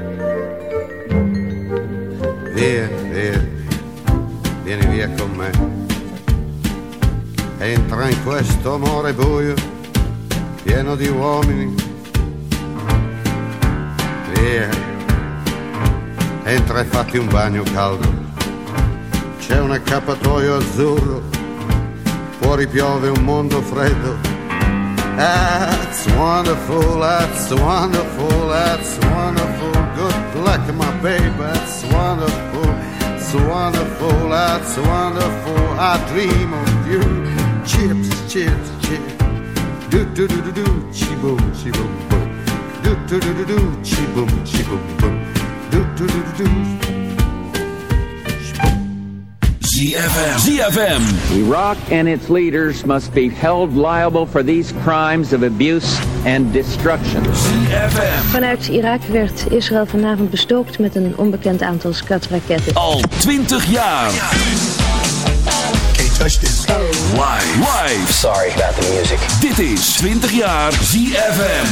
do. questo amore buio, pieno di uomini. Via, entra e fatti un bagno caldo. C'è un accappatoio azzurro, fuori piove un mondo freddo. That's wonderful, that's wonderful, that's wonderful. luck, my baby. It's wonderful, it's wonderful, it's wonderful. I dream of you. Chips, chips, chips. Do do do do do, boom. Do do do do do, boom. Do do do do do. ZFM. ZFM. Iraq and its leaders must be held liable for these crimes of abuse and destruction. Vanuit Irak werd Israël vanavond bestookt met een onbekend aantal skatraketten. Al 20 jaar. Can't touch this. Live. Live. Sorry about the music. Dit is 20 jaar ZFM.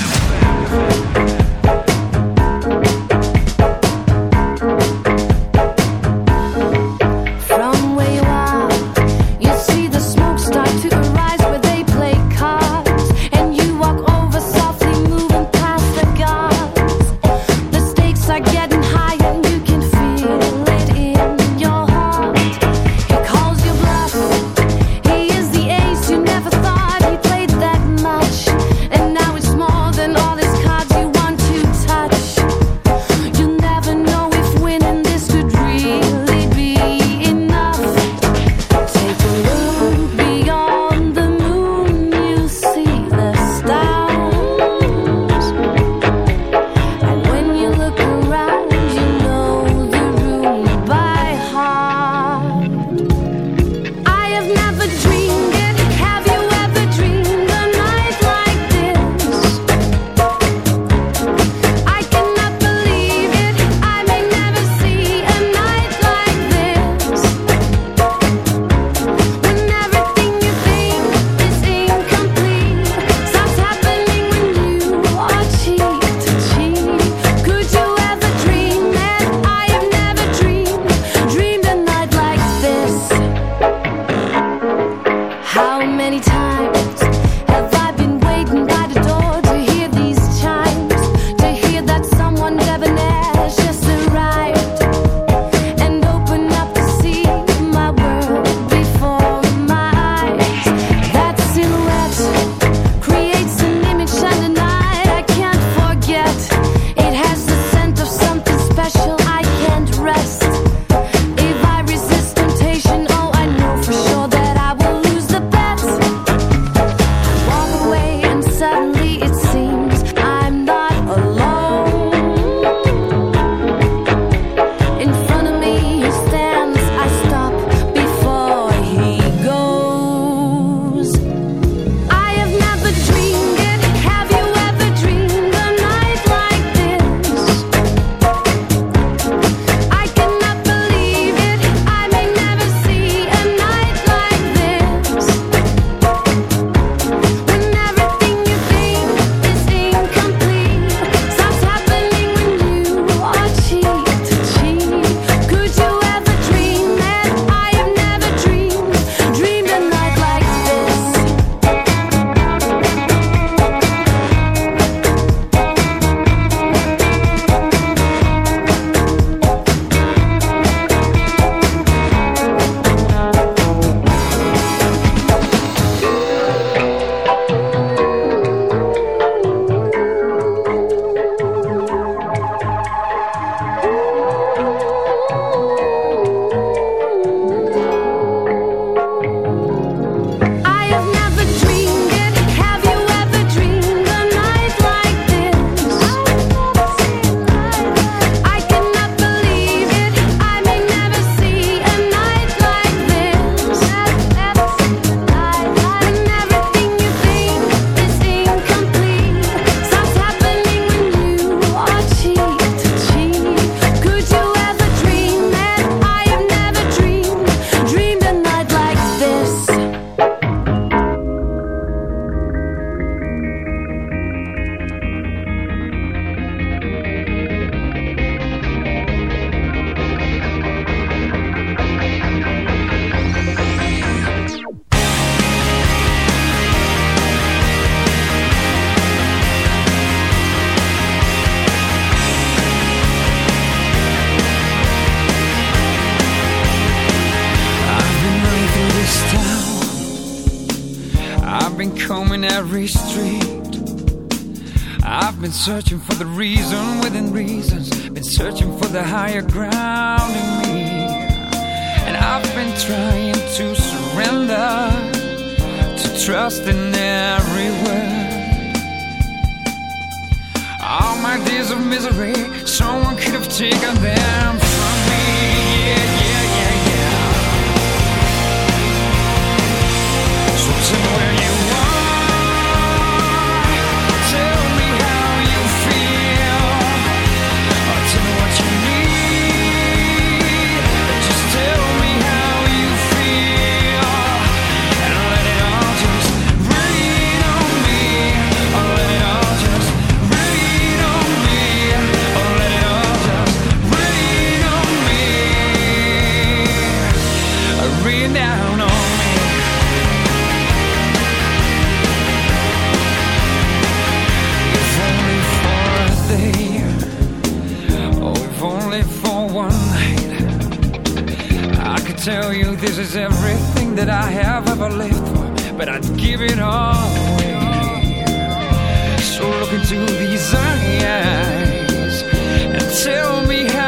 you're grounding me. And I've been trying to surrender, to trust in every word. All my days of misery, someone could have taken them. Tell you this is everything that I have ever lived for, but I'd give it all away. So look into these eyes and tell me how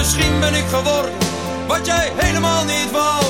misschien ben ik geworden wat jij helemaal niet wou.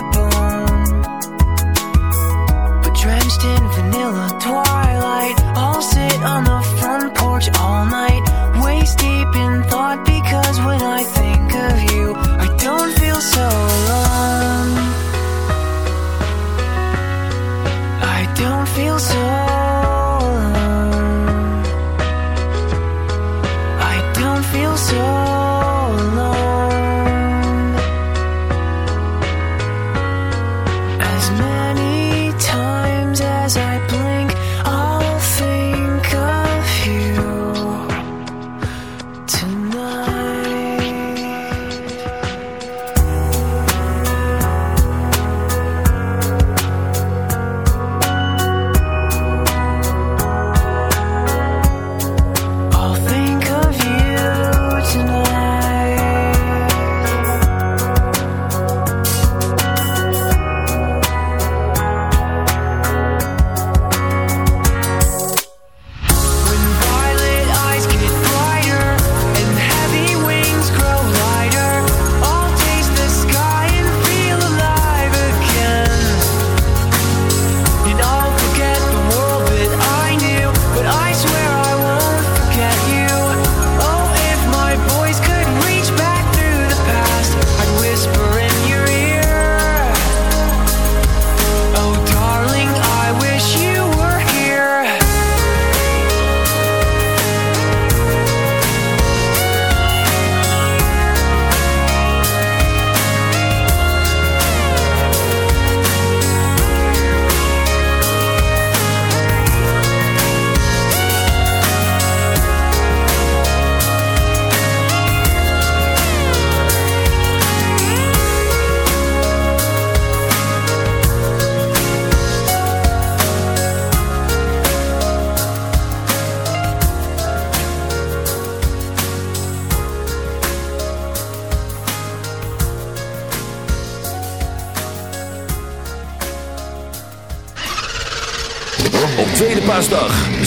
on the front porch all night, waist deep in thought. Because when I think of you, I don't feel so alone. I don't feel so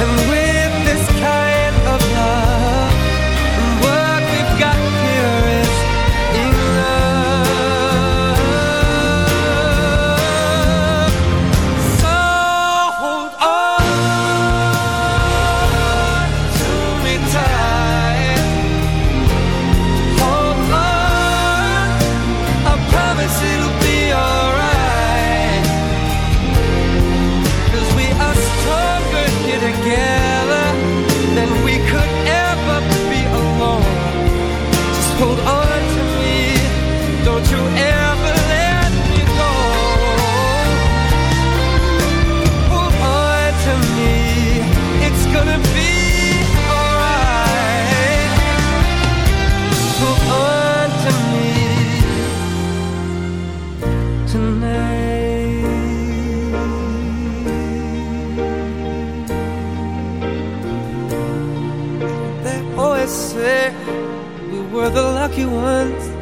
and we say we were the lucky ones.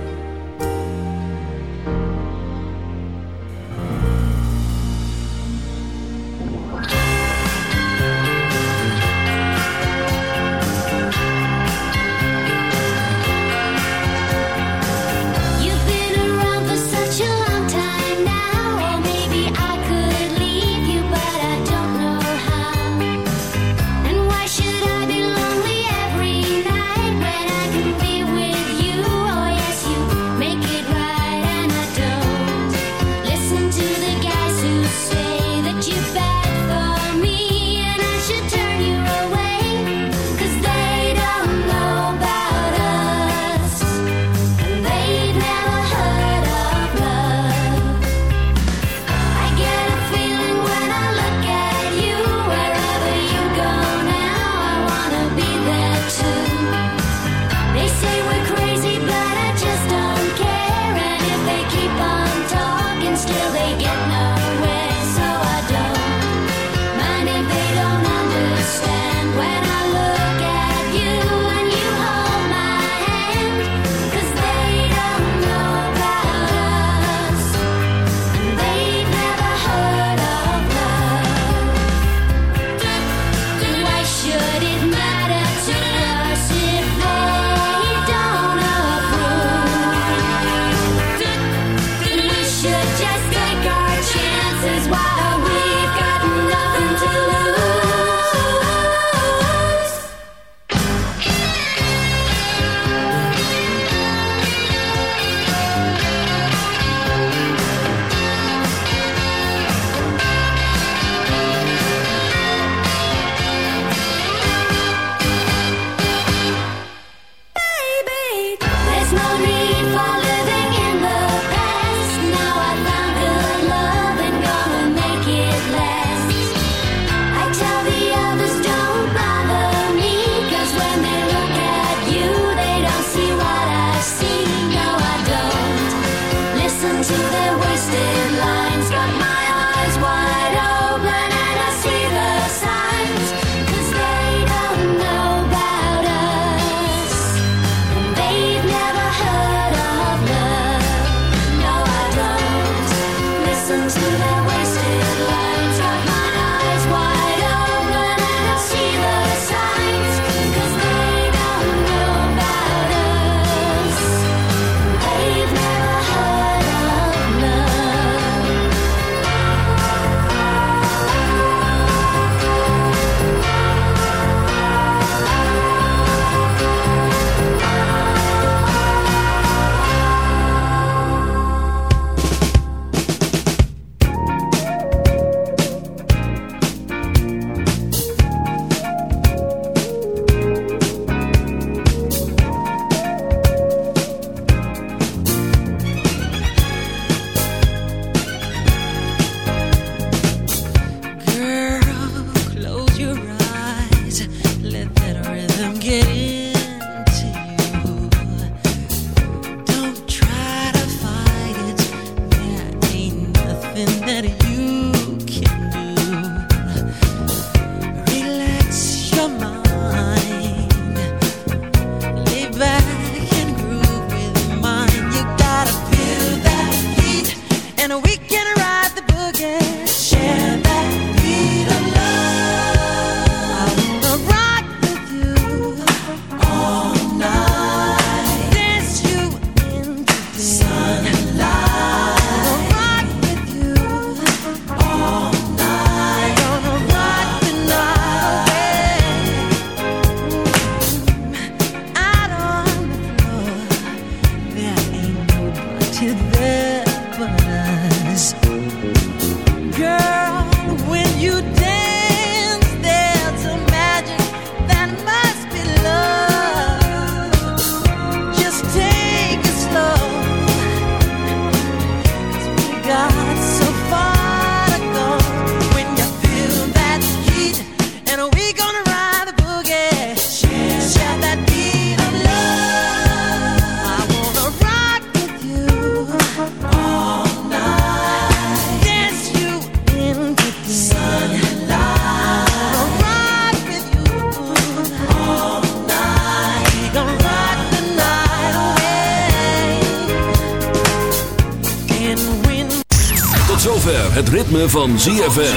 Van ZFM.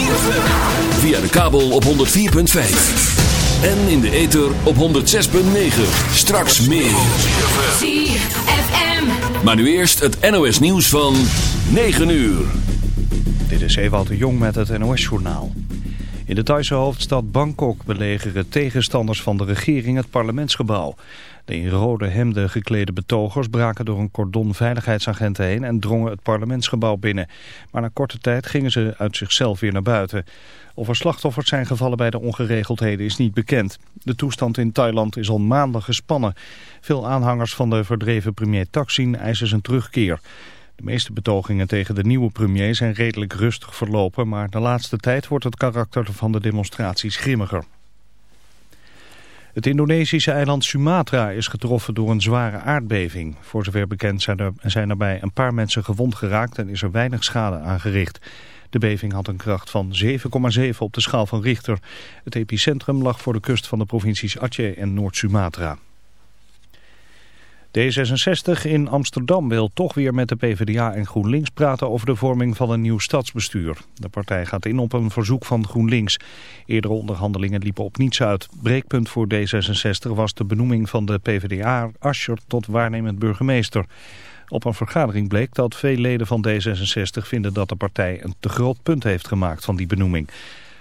Via de kabel op 104.5. En in de ether op 106.9. Straks meer. ZFM. Maar nu eerst het NOS nieuws van 9 uur. Dit is Ewald de Jong met het NOS-journaal. In de Thaise hoofdstad Bangkok belegeren tegenstanders van de regering het parlementsgebouw. De in rode hemden geklede betogers braken door een cordon veiligheidsagenten heen en drongen het parlementsgebouw binnen. Maar na korte tijd gingen ze uit zichzelf weer naar buiten. Of er slachtoffers zijn gevallen bij de ongeregeldheden is niet bekend. De toestand in Thailand is al maanden gespannen. Veel aanhangers van de verdreven premier Thaksin eisen zijn terugkeer. De meeste betogingen tegen de nieuwe premier zijn redelijk rustig verlopen, maar de laatste tijd wordt het karakter van de demonstraties grimmiger. Het Indonesische eiland Sumatra is getroffen door een zware aardbeving. Voor zover bekend zijn er, zijn erbij een paar mensen gewond geraakt en is er weinig schade aangericht. De beving had een kracht van 7,7 op de schaal van Richter. Het epicentrum lag voor de kust van de provincies Aceh en Noord-Sumatra. D66 in Amsterdam wil toch weer met de PvdA en GroenLinks praten over de vorming van een nieuw stadsbestuur. De partij gaat in op een verzoek van GroenLinks. Eerdere onderhandelingen liepen op niets uit. Breekpunt voor D66 was de benoeming van de PvdA Ascher tot waarnemend burgemeester. Op een vergadering bleek dat veel leden van D66 vinden dat de partij een te groot punt heeft gemaakt van die benoeming.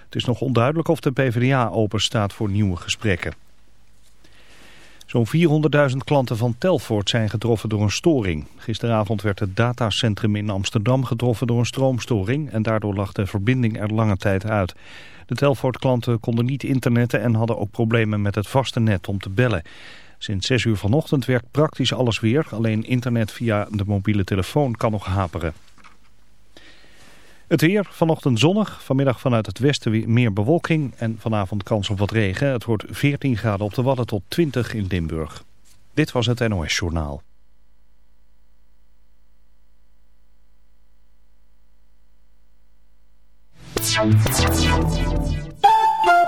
Het is nog onduidelijk of de PvdA open staat voor nieuwe gesprekken. Zo'n 400.000 klanten van Telfort zijn getroffen door een storing. Gisteravond werd het datacentrum in Amsterdam getroffen door een stroomstoring en daardoor lag de verbinding er lange tijd uit. De Telfort-klanten konden niet internetten en hadden ook problemen met het vaste net om te bellen. Sinds 6 uur vanochtend werkt praktisch alles weer, alleen internet via de mobiele telefoon kan nog haperen. Het weer, vanochtend zonnig, vanmiddag vanuit het westen weer meer bewolking en vanavond kans op wat regen. Het wordt 14 graden op de Wadden tot 20 in Limburg. Dit was het NOS Journaal.